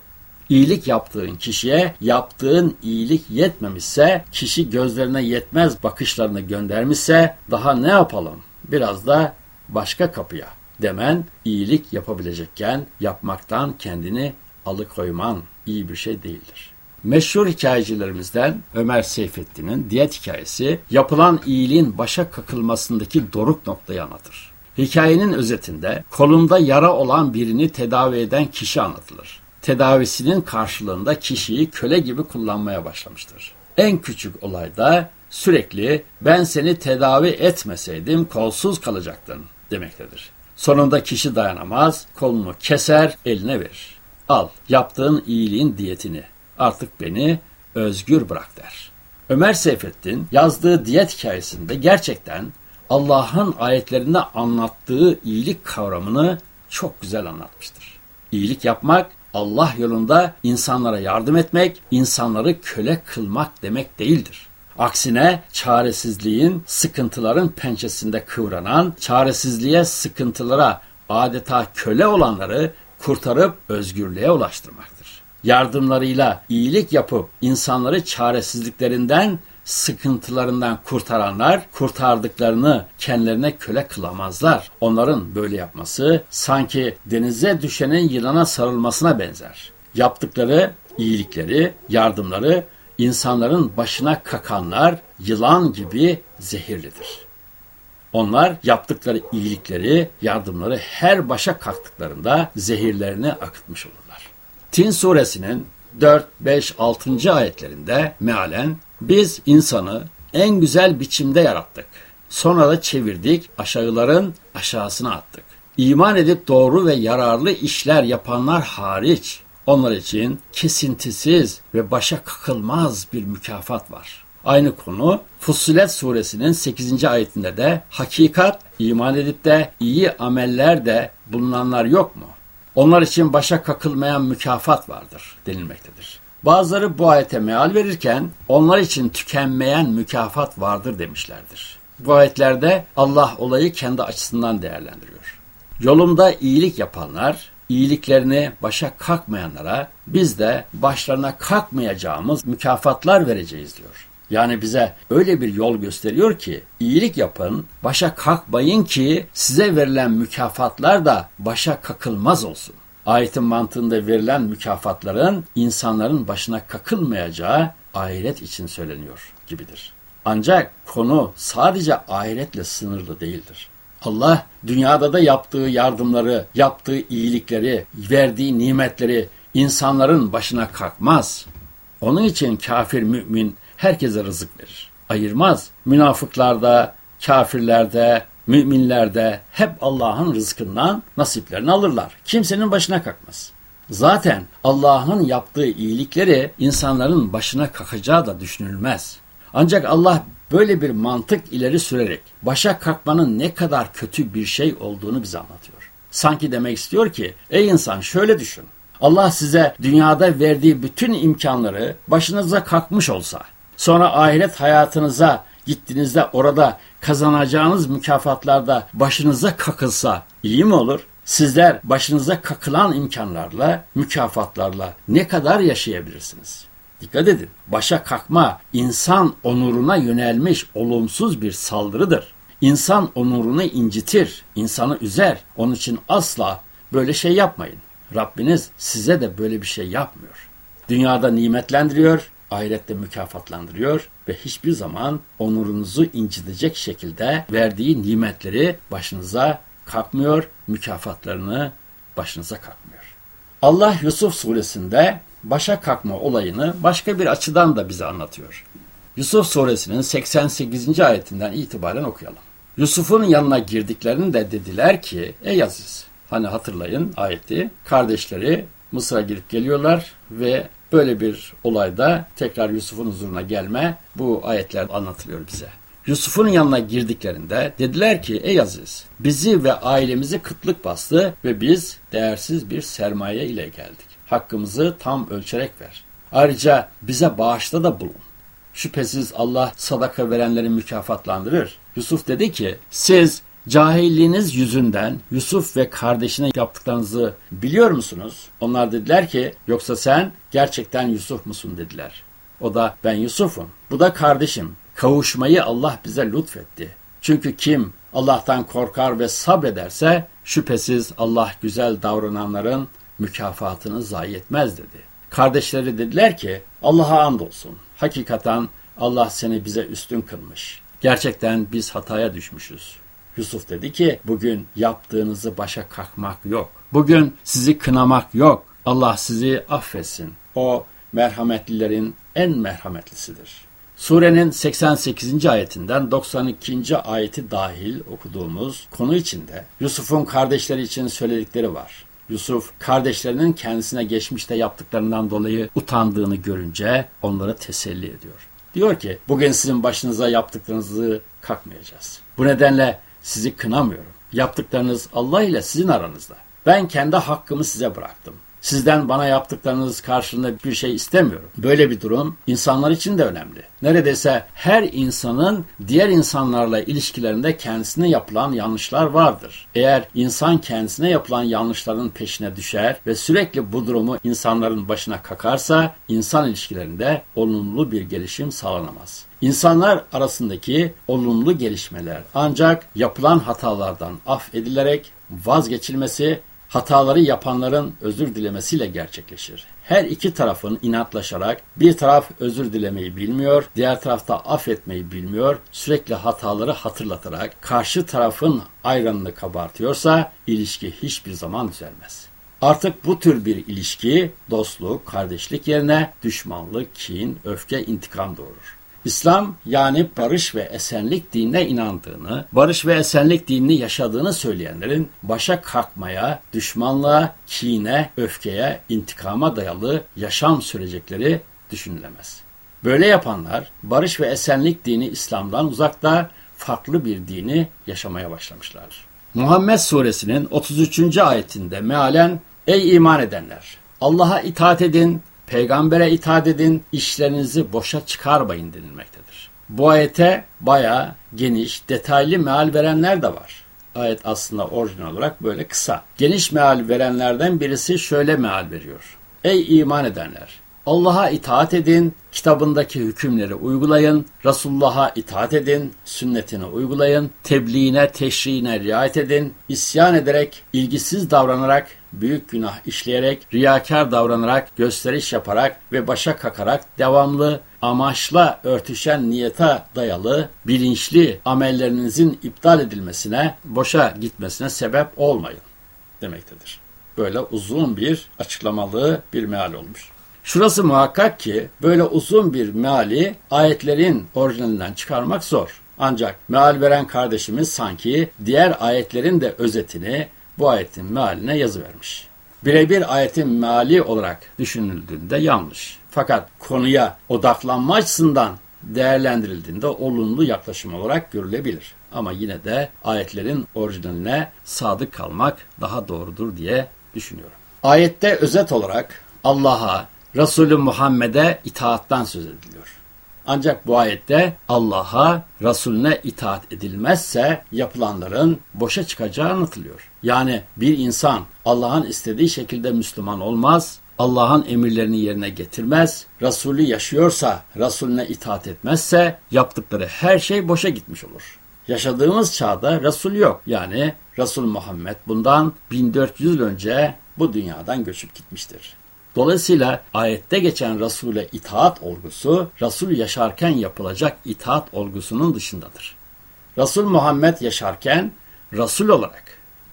İyilik yaptığın kişiye yaptığın iyilik yetmemişse, kişi gözlerine yetmez bakışlarını göndermişse daha ne yapalım? Biraz da başka kapıya demen iyilik yapabilecekken yapmaktan kendini alıkoyman iyi bir şey değildir. Meşhur hikayecilerimizden Ömer Seyfettin'in diyet hikayesi yapılan iyiliğin başa kakılmasındaki doruk noktayı anlatır. Hikayenin özetinde kolunda yara olan birini tedavi eden kişi anlatılır. Tedavisinin karşılığında kişiyi köle gibi kullanmaya başlamıştır. En küçük olayda sürekli ben seni tedavi etmeseydim kolsuz kalacaktın demektedir. Sonunda kişi dayanamaz, kolunu keser, eline verir. Al, yaptığın iyiliğin diyetini. Artık beni özgür bırak der. Ömer Seyfettin yazdığı diyet hikayesinde gerçekten Allah'ın ayetlerinde anlattığı iyilik kavramını çok güzel anlatmıştır. İyilik yapmak, Allah yolunda insanlara yardım etmek, insanları köle kılmak demek değildir. Aksine çaresizliğin, sıkıntıların pençesinde kıvranan, çaresizliğe, sıkıntılara adeta köle olanları kurtarıp özgürlüğe ulaştırmaktır. Yardımlarıyla iyilik yapıp insanları çaresizliklerinden, sıkıntılarından kurtaranlar kurtardıklarını kendilerine köle kılamazlar. Onların böyle yapması sanki denize düşenin yılana sarılmasına benzer. Yaptıkları iyilikleri, yardımları insanların başına kakanlar yılan gibi zehirlidir. Onlar yaptıkları iyilikleri, yardımları her başa kalktıklarında zehirlerini akıtmış olurlar. Tin suresinin 4, 5, 6. ayetlerinde mealen biz insanı en güzel biçimde yarattık. Sonra da çevirdik, aşağıların aşağısına attık. İman edip doğru ve yararlı işler yapanlar hariç onlar için kesintisiz ve başa kakılmaz bir mükafat var. Aynı konu Fussilet suresinin 8. ayetinde de hakikat iman edip de iyi ameller de bulunanlar yok mu? Onlar için başa kakılmayan mükafat vardır denilmektedir. Bazıları bu ayete meal verirken onlar için tükenmeyen mükafat vardır demişlerdir. Bu ayetlerde Allah olayı kendi açısından değerlendiriyor. Yolumda iyilik yapanlar, iyiliklerini başa kalkmayanlara biz de başlarına kalkmayacağımız mükafatlar vereceğiz diyor. Yani bize öyle bir yol gösteriyor ki iyilik yapın, başa kalkmayın ki size verilen mükafatlar da başa kakılmaz olsun. Ayetin mantığında verilen mükafatların insanların başına kakılmayacağı ahiret için söyleniyor gibidir. Ancak konu sadece ahiretle sınırlı değildir. Allah dünyada da yaptığı yardımları, yaptığı iyilikleri, verdiği nimetleri insanların başına kalkmaz. Onun için kafir mümin herkese rızık verir. Ayırmaz. Münafıklarda, kafirlerde, müminlerde hep Allah'ın rızkından nasiplerini alırlar. Kimsenin başına kalkmaz. Zaten Allah'ın yaptığı iyilikleri insanların başına kalkacağı da düşünülmez. Ancak Allah böyle bir mantık ileri sürerek başa kalkmanın ne kadar kötü bir şey olduğunu bize anlatıyor. Sanki demek istiyor ki ey insan şöyle düşün. Allah size dünyada verdiği bütün imkanları başınıza kalkmış olsa, sonra ahiret hayatınıza gittiğinizde orada kazanacağınız mükafatlarda başınıza kakılsa iyi mi olur? Sizler başınıza kakılan imkanlarla, mükafatlarla ne kadar yaşayabilirsiniz? Dikkat edin. Başa kalkma insan onuruna yönelmiş olumsuz bir saldırıdır. İnsan onurunu incitir, insanı üzer. Onun için asla böyle şey yapmayın. Rabbiniz size de böyle bir şey yapmıyor. Dünyada nimetlendiriyor, ahirette mükafatlandırıyor ve hiçbir zaman onurunuzu incitecek şekilde verdiği nimetleri başınıza kalkmıyor, mükafatlarını başınıza kalkmıyor. Allah Yusuf suresinde başa kalkma olayını başka bir açıdan da bize anlatıyor. Yusuf suresinin 88. ayetinden itibaren okuyalım. Yusuf'un yanına girdiklerinde dediler ki ey Aziz hani hatırlayın ayeti kardeşleri Mısır'a girip geliyorlar ve böyle bir olayda tekrar Yusuf'un huzuruna gelme bu ayetler anlatılıyor bize. Yusuf'un yanına girdiklerinde dediler ki ey Aziz bizi ve ailemizi kıtlık bastı ve biz değersiz bir sermaye ile geldik. Hakkımızı tam ölçerek ver. Ayrıca bize bağışta da bulun. Şüphesiz Allah sadaka verenleri mükafatlandırır. Yusuf dedi ki siz cahilliğiniz yüzünden Yusuf ve kardeşine yaptıklarınızı biliyor musunuz? Onlar dediler ki yoksa sen gerçekten Yusuf musun dediler. O da ben Yusuf'um. Bu da kardeşim. Kavuşmayı Allah bize lütfetti. Çünkü kim Allah'tan korkar ve sabrederse şüphesiz Allah güzel davrananların mükafatını zayi etmez dedi. Kardeşleri dediler ki Allah'a andolsun. Hakikaten Allah seni bize üstün kılmış. Gerçekten biz hataya düşmüşüz. Yusuf dedi ki bugün yaptığınızı başa kalkmak yok. Bugün sizi kınamak yok. Allah sizi affetsin. O merhametlilerin en merhametlisidir. Surenin 88. ayetinden 92. ayeti dahil okuduğumuz konu içinde Yusuf'un kardeşleri için söyledikleri var. Yusuf kardeşlerinin kendisine geçmişte yaptıklarından dolayı utandığını görünce onları teselli ediyor. Diyor ki bugün sizin başınıza yaptıklarınızı kalkmayacağız. Bu nedenle sizi kınamıyorum. Yaptıklarınız Allah ile sizin aranızda. Ben kendi hakkımı size bıraktım. Sizden bana yaptıklarınız karşılığında bir şey istemiyorum. Böyle bir durum insanlar için de önemli. Neredeyse her insanın diğer insanlarla ilişkilerinde kendisine yapılan yanlışlar vardır. Eğer insan kendisine yapılan yanlışların peşine düşer ve sürekli bu durumu insanların başına kakarsa insan ilişkilerinde olumlu bir gelişim sağlanamaz. İnsanlar arasındaki olumlu gelişmeler ancak yapılan hatalardan af edilerek vazgeçilmesi hataları yapanların özür dilemesiyle gerçekleşir. Her iki tarafın inatlaşarak bir taraf özür dilemeyi bilmiyor, diğer tarafta affetmeyi bilmiyor, sürekli hataları hatırlatarak karşı tarafın ayranını kabartıyorsa ilişki hiçbir zaman düzelmez. Artık bu tür bir ilişki dostluk, kardeşlik yerine düşmanlık, kin, öfke, intikam doğurur. İslam yani barış ve esenlik dinine inandığını, barış ve esenlik dinini yaşadığını söyleyenlerin başa kalkmaya, düşmanlığa, kine, öfkeye, intikama dayalı yaşam sürecekleri düşünülemez. Böyle yapanlar barış ve esenlik dini İslam'dan uzakta farklı bir dini yaşamaya başlamışlar. Muhammed suresinin 33. ayetinde mealen Ey iman edenler! Allah'a itaat edin, peygambere itaat edin, işlerinizi boşa çıkarmayın denilmektedir. Bu ayete baya geniş, detaylı meal verenler de var. Ayet aslında orijinal olarak böyle kısa. Geniş meal verenlerden birisi şöyle meal veriyor. Ey iman edenler! Allah'a itaat edin, kitabındaki hükümleri uygulayın, Resulullah'a itaat edin, sünnetini uygulayın, tebliğine, teşriğine riayet edin, isyan ederek, ilgisiz davranarak, büyük günah işleyerek, riyakar davranarak, gösteriş yaparak ve başa kakarak devamlı amaçla örtüşen niyete dayalı bilinçli amellerinizin iptal edilmesine, boşa gitmesine sebep olmayın demektedir. Böyle uzun bir açıklamalı bir meal olmuş. Şurası muhakkak ki böyle uzun bir meali ayetlerin orijinalinden çıkarmak zor. Ancak meal veren kardeşimiz sanki diğer ayetlerin de özetini bu ayetin mealine yazıvermiş. Birebir ayetin meali olarak düşünüldüğünde yanlış. Fakat konuya odaklanma açısından değerlendirildiğinde olumlu yaklaşım olarak görülebilir. Ama yine de ayetlerin orijinaline sadık kalmak daha doğrudur diye düşünüyorum. Ayette özet olarak Allah'a, Resulü Muhammed'e itaattan söz ediliyor. Ancak bu ayette Allah'a, Resulüne itaat edilmezse yapılanların boşa çıkacağı anlatılıyor. Yani bir insan Allah'ın istediği şekilde Müslüman olmaz, Allah'ın emirlerini yerine getirmez, Resulü yaşıyorsa, Resulüne itaat etmezse yaptıkları her şey boşa gitmiş olur. Yaşadığımız çağda Resul yok. Yani Resul Muhammed bundan 1400 yıl önce bu dünyadan göçüp gitmiştir. Dolayısıyla ayette geçen Resul'e itaat olgusu, Resul yaşarken yapılacak itaat olgusunun dışındadır. Resul Muhammed yaşarken Resul olarak,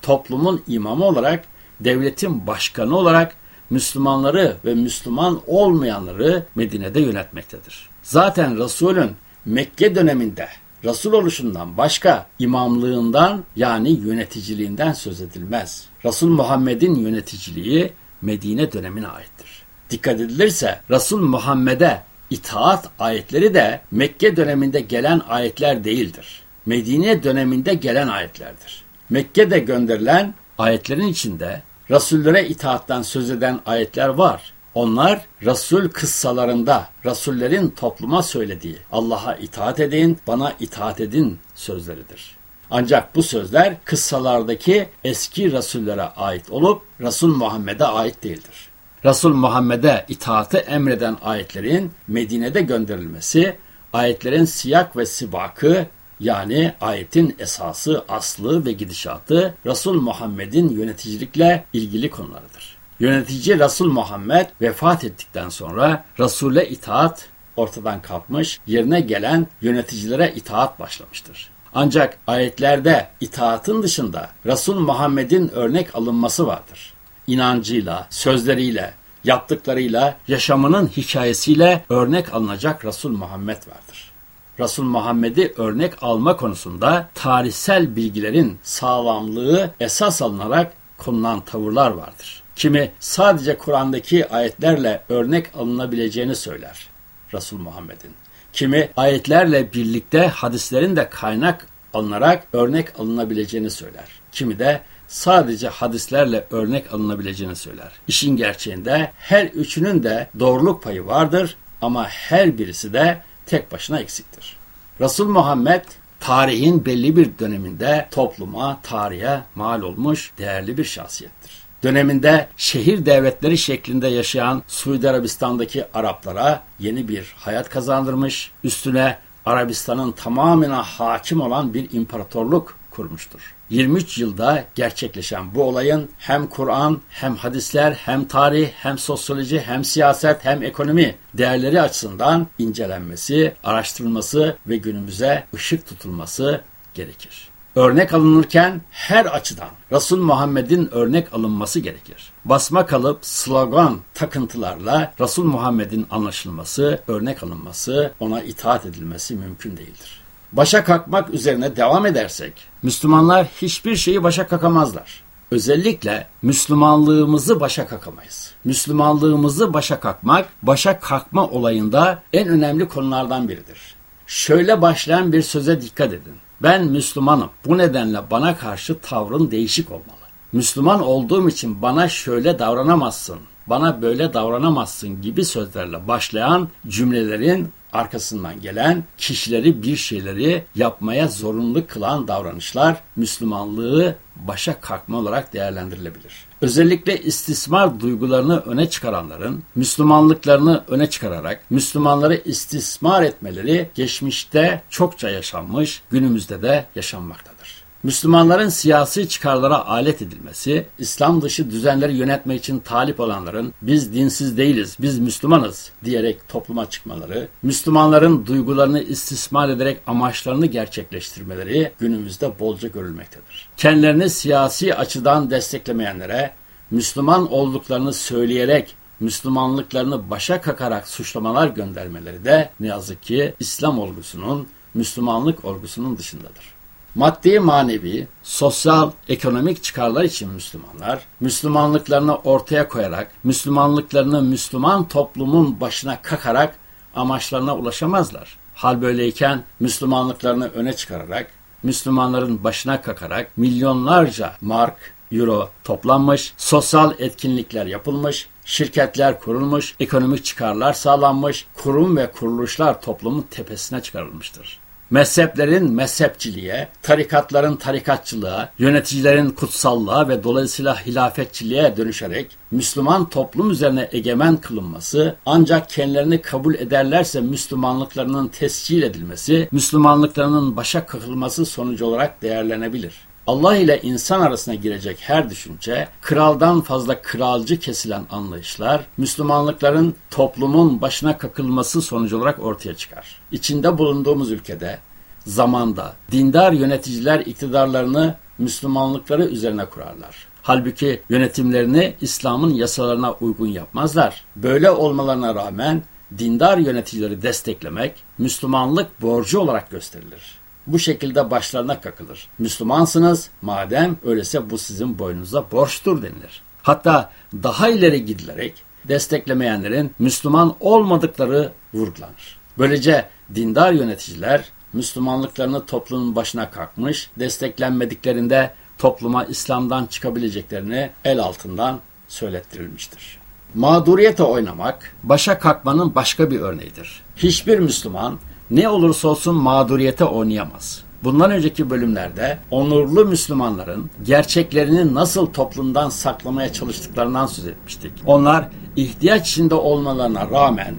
toplumun imamı olarak, devletin başkanı olarak Müslümanları ve Müslüman olmayanları Medine'de yönetmektedir. Zaten Resul'ün Mekke döneminde Resul oluşundan başka imamlığından yani yöneticiliğinden söz edilmez. Resul Muhammed'in yöneticiliği Medine dönemine aittir. Dikkat edilirse Resul Muhammed'e itaat ayetleri de Mekke döneminde gelen ayetler değildir. Medine döneminde gelen ayetlerdir. Mekke'de gönderilen ayetlerin içinde Resullere itaattan söz eden ayetler var. Onlar Resul kıssalarında Resullerin topluma söylediği Allah'a itaat edin, bana itaat edin sözleridir. Ancak bu sözler kıssalardaki eski Resullere ait olup Resul Muhammed'e ait değildir. Resul Muhammed'e itaatı emreden ayetlerin Medine'de gönderilmesi, ayetlerin siyak ve sibakı yani ayetin esası, aslı ve gidişatı Resul Muhammed'in yöneticilikle ilgili konularıdır. Yönetici Resul Muhammed vefat ettikten sonra Resul'e itaat ortadan kalkmış, yerine gelen yöneticilere itaat başlamıştır. Ancak ayetlerde itaatın dışında Resul Muhammed'in örnek alınması vardır. İnancıyla, sözleriyle, yaptıklarıyla, yaşamının hikayesiyle örnek alınacak Resul Muhammed vardır. Resul Muhammed'i örnek alma konusunda tarihsel bilgilerin sağlamlığı esas alınarak konulan tavırlar vardır. Kimi sadece Kur'an'daki ayetlerle örnek alınabileceğini söyler Resul Muhammed'in. Kimi ayetlerle birlikte hadislerin de kaynak alınarak örnek alınabileceğini söyler. Kimi de sadece hadislerle örnek alınabileceğini söyler. İşin gerçeğinde her üçünün de doğruluk payı vardır ama her birisi de tek başına eksiktir. Resul Muhammed tarihin belli bir döneminde topluma, tarihe mal olmuş değerli bir şahsiyettir. Döneminde şehir devletleri şeklinde yaşayan Suudi Arabistan'daki Araplara yeni bir hayat kazandırmış, üstüne Arabistan'ın tamamına hakim olan bir imparatorluk kurmuştur. 23 yılda gerçekleşen bu olayın hem Kur'an, hem hadisler, hem tarih, hem sosyoloji, hem siyaset, hem ekonomi değerleri açısından incelenmesi, araştırılması ve günümüze ışık tutulması gerekir. Örnek alınırken her açıdan Resul Muhammed'in örnek alınması gerekir. Basma kalıp slogan takıntılarla Resul Muhammed'in anlaşılması, örnek alınması, ona itaat edilmesi mümkün değildir. Başa kalkmak üzerine devam edersek, Müslümanlar hiçbir şeyi başa kakamazlar. Özellikle Müslümanlığımızı başa kakamayız. Müslümanlığımızı başa kalkmak, başa kalkma olayında en önemli konulardan biridir. Şöyle başlayan bir söze dikkat edin. Ben Müslümanım. Bu nedenle bana karşı tavrın değişik olmalı. Müslüman olduğum için bana şöyle davranamazsın, bana böyle davranamazsın gibi sözlerle başlayan cümlelerin arkasından gelen kişileri bir şeyleri yapmaya zorunlu kılan davranışlar Müslümanlığı başa kalkma olarak değerlendirilebilir. Özellikle istismar duygularını öne çıkaranların Müslümanlıklarını öne çıkararak Müslümanları istismar etmeleri geçmişte çokça yaşanmış, günümüzde de yaşanmaktadır. Müslümanların siyasi çıkarlara alet edilmesi, İslam dışı düzenleri yönetmek için talip olanların biz dinsiz değiliz, biz Müslümanız diyerek topluma çıkmaları, Müslümanların duygularını istismar ederek amaçlarını gerçekleştirmeleri günümüzde bolca görülmektedir. Kendilerini siyasi açıdan desteklemeyenlere Müslüman olduklarını söyleyerek Müslümanlıklarını başa kakarak suçlamalar göndermeleri de ne yazık ki İslam olgusunun, Müslümanlık olgusunun dışındadır. Maddi, manevi, sosyal, ekonomik çıkarlar için Müslümanlar, Müslümanlıklarını ortaya koyarak, Müslümanlıklarını Müslüman toplumun başına kakarak amaçlarına ulaşamazlar. Hal böyleyken Müslümanlıklarını öne çıkararak, Müslümanların başına kakarak milyonlarca mark, euro toplanmış, sosyal etkinlikler yapılmış, şirketler kurulmuş, ekonomik çıkarlar sağlanmış, kurum ve kuruluşlar toplumun tepesine çıkarılmıştır mezheplerin mezhepçiliğe, tarikatların tarikatçılığa, yöneticilerin kutsallığa ve dolayısıyla hilafetçiliğe dönüşerek Müslüman toplum üzerine egemen kılınması ancak kendilerini kabul ederlerse Müslümanlıklarının tescil edilmesi, Müslümanlıklarının başa kakılması sonucu olarak değerlenebilir. Allah ile insan arasına girecek her düşünce, kraldan fazla kralcı kesilen anlayışlar, Müslümanlıkların toplumun başına kakılması sonucu olarak ortaya çıkar. İçinde bulunduğumuz ülkede, zamanda, dindar yöneticiler iktidarlarını Müslümanlıkları üzerine kurarlar. Halbuki yönetimlerini İslam'ın yasalarına uygun yapmazlar. Böyle olmalarına rağmen dindar yöneticileri desteklemek Müslümanlık borcu olarak gösterilir bu şekilde başlarına kakılır. Müslümansınız madem öyleyse bu sizin boynunuza borçtur denilir. Hatta daha ileri gidilerek desteklemeyenlerin Müslüman olmadıkları vurgulanır. Böylece dindar yöneticiler Müslümanlıklarını toplumun başına kalkmış, desteklenmediklerinde topluma İslam'dan çıkabileceklerini el altından söylettirilmiştir. Mağduriyete oynamak, başa kalkmanın başka bir örneğidir. Hiçbir Müslüman ne olursa olsun mağduriyete oynayamaz. Bundan önceki bölümlerde onurlu Müslümanların gerçeklerini nasıl toplumdan saklamaya çalıştıklarından söz etmiştik. Onlar ihtiyaç içinde olmalarına rağmen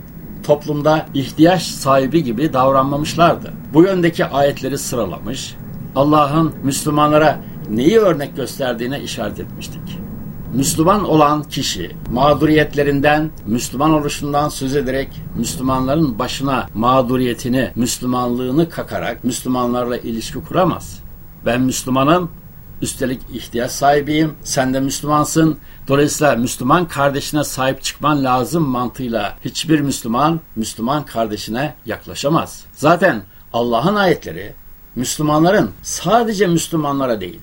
toplumda ihtiyaç sahibi gibi davranmamışlardı. Bu yöndeki ayetleri sıralamış, Allah'ın Müslümanlara neyi örnek gösterdiğine işaret etmiştik. Müslüman olan kişi mağduriyetlerinden, Müslüman oluşundan söz ederek Müslümanların başına mağduriyetini, Müslümanlığını kakarak Müslümanlarla ilişki kuramaz. Ben Müslümanım, üstelik ihtiyaç sahibiyim, sen de Müslümansın. Dolayısıyla Müslüman kardeşine sahip çıkman lazım mantığıyla hiçbir Müslüman, Müslüman kardeşine yaklaşamaz. Zaten Allah'ın ayetleri Müslümanların sadece Müslümanlara değil,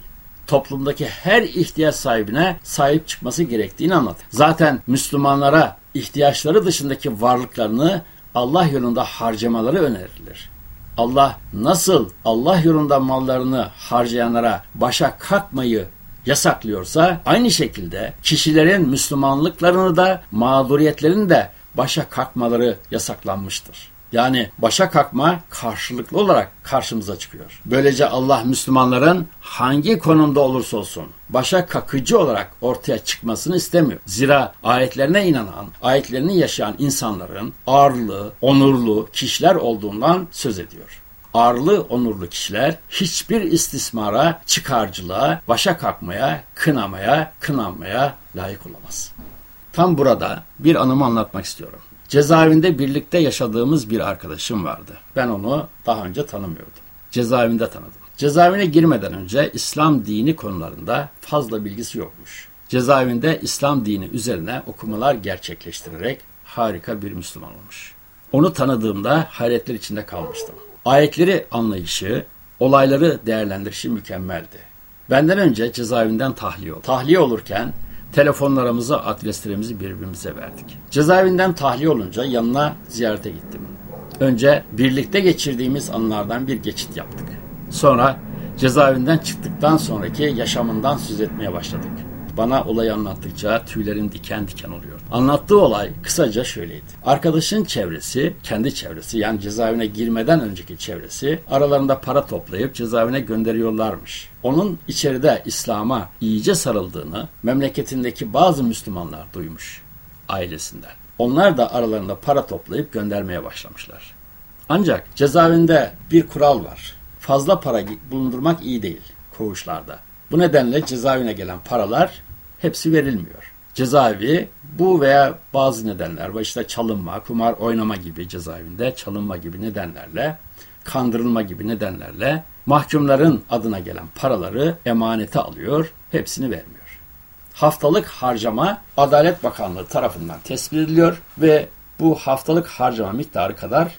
toplumdaki her ihtiyaç sahibine sahip çıkması gerektiğini anlatır. Zaten Müslümanlara ihtiyaçları dışındaki varlıklarını Allah yolunda harcamaları önerilir. Allah nasıl Allah yolunda mallarını harcayanlara başa kalkmayı yasaklıyorsa aynı şekilde kişilerin Müslümanlıklarını da mağduriyetlerini de başa kalkmaları yasaklanmıştır. Yani başa kalkma karşılıklı olarak karşımıza çıkıyor. Böylece Allah Müslümanların hangi konumda olursa olsun başa kakıcı olarak ortaya çıkmasını istemiyor. Zira ayetlerine inanan, ayetlerini yaşayan insanların ağırlı, onurlu kişiler olduğundan söz ediyor. Ağırlı, onurlu kişiler hiçbir istismara, çıkarcılığa, başa kalkmaya, kınamaya, kınanmaya layık olamaz. Tam burada bir anımı anlatmak istiyorum. Cezaevinde birlikte yaşadığımız bir arkadaşım vardı. Ben onu daha önce tanımıyordum. Cezaevinde tanıdım. Cezaevine girmeden önce İslam dini konularında fazla bilgisi yokmuş. Cezaevinde İslam dini üzerine okumalar gerçekleştirerek harika bir Müslüman olmuş. Onu tanıdığımda hayretler içinde kalmıştım. Ayetleri anlayışı, olayları değerlendirişi mükemmeldi. Benden önce cezaevinden tahliye oldu. Tahliye olurken telefonlarımızı, adreslerimizi birbirimize verdik. Cezaevinden tahliye olunca yanına ziyarete gittim. Önce birlikte geçirdiğimiz anlardan bir geçit yaptık. Sonra cezaevinden çıktıktan sonraki yaşamından söz etmeye başladık. Bana olayı anlattıkça tüylerim diken diken oluyor. Anlattığı olay kısaca şöyleydi. Arkadaşın çevresi, kendi çevresi yani cezaevine girmeden önceki çevresi aralarında para toplayıp cezaevine gönderiyorlarmış. Onun içeride İslam'a iyice sarıldığını memleketindeki bazı Müslümanlar duymuş ailesinden. Onlar da aralarında para toplayıp göndermeye başlamışlar. Ancak cezaevinde bir kural var. Fazla para bulundurmak iyi değil. koğuşlarda. Bu nedenle cezaevine gelen paralar hepsi verilmiyor. Cezaevi bu veya bazı nedenler var işte çalınma, kumar oynama gibi cezaevinde çalınma gibi nedenlerle, kandırılma gibi nedenlerle mahkumların adına gelen paraları emanete alıyor, hepsini vermiyor. Haftalık harcama Adalet Bakanlığı tarafından tespit ediliyor ve bu haftalık harcama miktarı kadar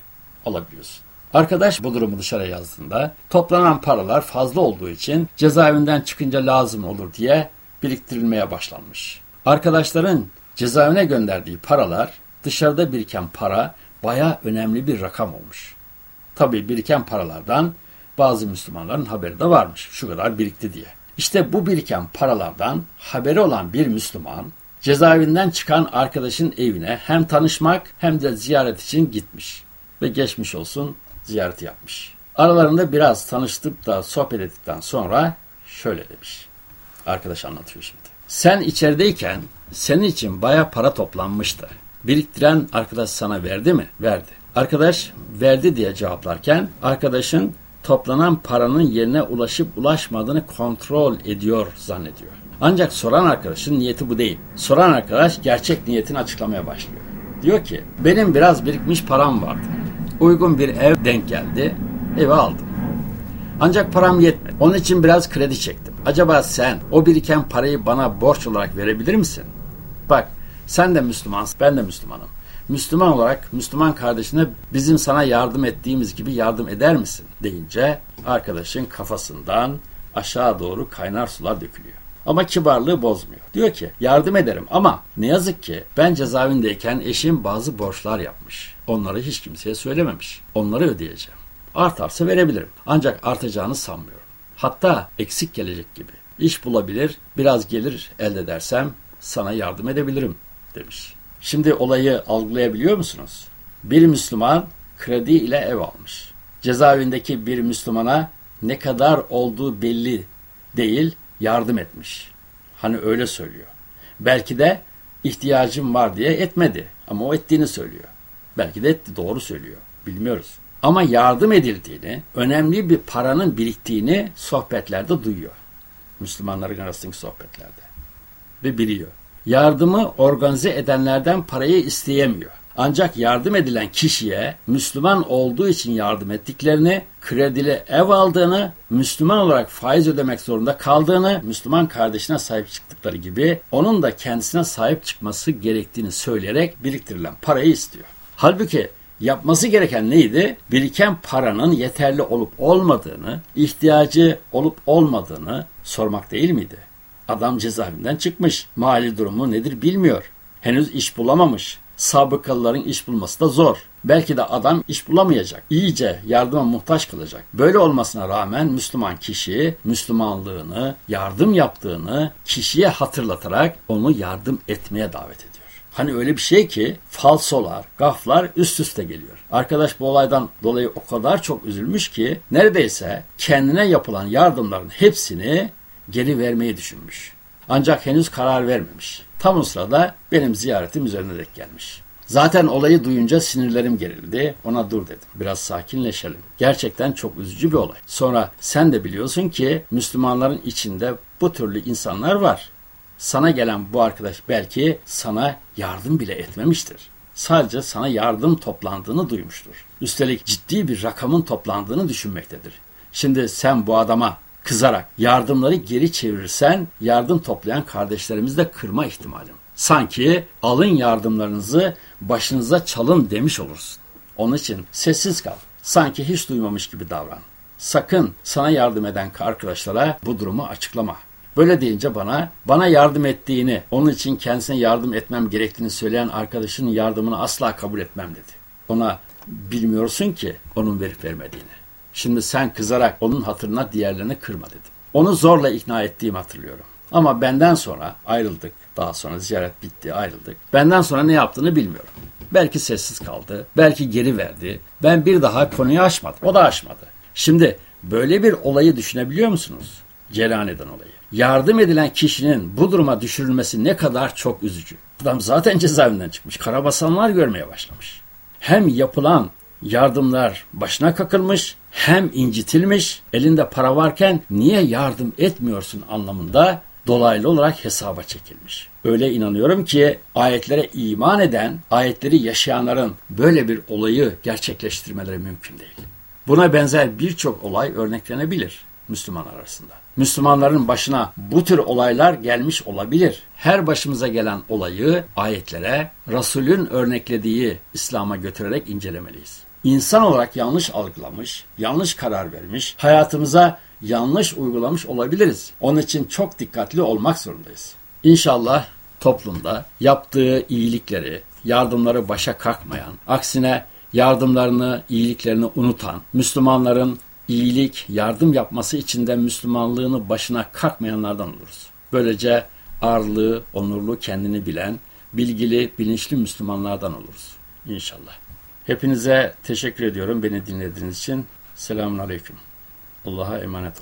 alabiliyorsun. Arkadaş bu durumu dışarı yazdığında toplanan paralar fazla olduğu için cezaevinden çıkınca lazım olur diye biriktirilmeye başlanmış. Arkadaşların cezaevine gönderdiği paralar dışarıda biriken para baya önemli bir rakam olmuş. Tabi biriken paralardan bazı Müslümanların haberi de varmış. Şu kadar birikti diye. İşte bu biriken paralardan haberi olan bir Müslüman cezaevinden çıkan arkadaşın evine hem tanışmak hem de ziyaret için gitmiş. Ve geçmiş olsun ziyareti yapmış. Aralarında biraz tanıştıp da sohbet ettikten sonra şöyle demiş. Arkadaş anlatıyor şimdi. Sen içerideyken senin için baya para toplanmıştı. Biriktiren arkadaş sana verdi mi? Verdi. Arkadaş verdi diye cevaplarken arkadaşın toplanan paranın yerine ulaşıp ulaşmadığını kontrol ediyor zannediyor. Ancak soran arkadaşın niyeti bu değil. Soran arkadaş gerçek niyetini açıklamaya başlıyor. Diyor ki benim biraz birikmiş param vardı. Uygun bir ev denk geldi. Evi aldım. Ancak param yetmedi. Onun için biraz kredi çektim. Acaba sen o biriken parayı bana borç olarak verebilir misin? Bak sen de Müslümansın, ben de Müslümanım. Müslüman olarak Müslüman kardeşine bizim sana yardım ettiğimiz gibi yardım eder misin deyince arkadaşın kafasından aşağı doğru kaynar sular dökülüyor. Ama kibarlığı bozmuyor. Diyor ki yardım ederim ama ne yazık ki ben cezaevindeyken eşim bazı borçlar yapmış. Onları hiç kimseye söylememiş. Onları ödeyeceğim. Artarsa verebilirim. Ancak artacağını sanmıyorum. Hatta eksik gelecek gibi. İş bulabilir, biraz gelir elde edersem sana yardım edebilirim demiş. Şimdi olayı algılayabiliyor musunuz? Bir Müslüman kredi ile ev almış. Cezaevindeki bir Müslümana ne kadar olduğu belli değil, yardım etmiş. Hani öyle söylüyor. Belki de ihtiyacım var diye etmedi ama o ettiğini söylüyor. Belki de etti, doğru söylüyor. Bilmiyoruz. Ama yardım edildiğini, önemli bir paranın biriktiğini sohbetlerde duyuyor. Müslümanların arasındaki sohbetlerde. Ve biliyor. Yardımı organize edenlerden parayı isteyemiyor. Ancak yardım edilen kişiye Müslüman olduğu için yardım ettiklerini, kredili ev aldığını, Müslüman olarak faiz ödemek zorunda kaldığını, Müslüman kardeşine sahip çıktıkları gibi onun da kendisine sahip çıkması gerektiğini söyleyerek biriktirilen parayı istiyor. Halbuki yapması gereken neydi? Biriken paranın yeterli olup olmadığını, ihtiyacı olup olmadığını sormak değil miydi? Adam cezaevinden çıkmış. Mali durumu nedir bilmiyor. Henüz iş bulamamış. Sabıkalıların iş bulması da zor. Belki de adam iş bulamayacak. İyice yardıma muhtaç kalacak. Böyle olmasına rağmen Müslüman kişi Müslümanlığını, yardım yaptığını kişiye hatırlatarak onu yardım etmeye davet ediyor. Hani öyle bir şey ki falsolar, gaflar üst üste geliyor. Arkadaş bu olaydan dolayı o kadar çok üzülmüş ki neredeyse kendine yapılan yardımların hepsini geri vermeyi düşünmüş. Ancak henüz karar vermemiş. Tam o sırada benim ziyaretim üzerine dek gelmiş. Zaten olayı duyunca sinirlerim gerildi. Ona dur dedim. Biraz sakinleşelim. Gerçekten çok üzücü bir olay. Sonra sen de biliyorsun ki Müslümanların içinde bu türlü insanlar var. Sana gelen bu arkadaş belki sana yardım bile etmemiştir. Sadece sana yardım toplandığını duymuştur. Üstelik ciddi bir rakamın toplandığını düşünmektedir. Şimdi sen bu adama kızarak yardımları geri çevirirsen yardım toplayan kardeşlerimizi de kırma ihtimalim. Sanki alın yardımlarınızı başınıza çalın demiş olursun. Onun için sessiz kal. Sanki hiç duymamış gibi davran. Sakın sana yardım eden arkadaşlara bu durumu açıklama. Böyle deyince bana, bana yardım ettiğini, onun için kendisine yardım etmem gerektiğini söyleyen arkadaşının yardımını asla kabul etmem dedi. Ona bilmiyorsun ki onun verip vermediğini. Şimdi sen kızarak onun hatırına diğerlerini kırma dedim. Onu zorla ikna ettiğimi hatırlıyorum. Ama benden sonra ayrıldık. Daha sonra ziyaret bitti ayrıldık. Benden sonra ne yaptığını bilmiyorum. Belki sessiz kaldı. Belki geri verdi. Ben bir daha konuyu açmadım. O da açmadı. Şimdi böyle bir olayı düşünebiliyor musunuz? Celane'den olayı. Yardım edilen kişinin bu duruma düşürülmesi ne kadar çok üzücü. Adam zaten cezaevinden çıkmış. Karabasanlar görmeye başlamış. Hem yapılan yardımlar başına kakılmış, hem incitilmiş, elinde para varken niye yardım etmiyorsun anlamında dolaylı olarak hesaba çekilmiş. Öyle inanıyorum ki ayetlere iman eden, ayetleri yaşayanların böyle bir olayı gerçekleştirmeleri mümkün değil. Buna benzer birçok olay örneklenebilir Müslüman arasında. Müslümanların başına bu tür olaylar gelmiş olabilir. Her başımıza gelen olayı ayetlere, Resulün örneklediği İslam'a götürerek incelemeliyiz. İnsan olarak yanlış algılamış, yanlış karar vermiş, hayatımıza yanlış uygulamış olabiliriz. Onun için çok dikkatli olmak zorundayız. İnşallah toplumda yaptığı iyilikleri, yardımları başa kalkmayan, aksine yardımlarını, iyiliklerini unutan, Müslümanların iyilik, yardım yapması için de Müslümanlığını başına kalkmayanlardan oluruz. Böylece ağırlığı, onurlu, kendini bilen, bilgili, bilinçli Müslümanlardan oluruz. İnşallah. Hepinize teşekkür ediyorum beni dinlediğiniz için. Selamun Aleyküm. Allah'a emanet olun.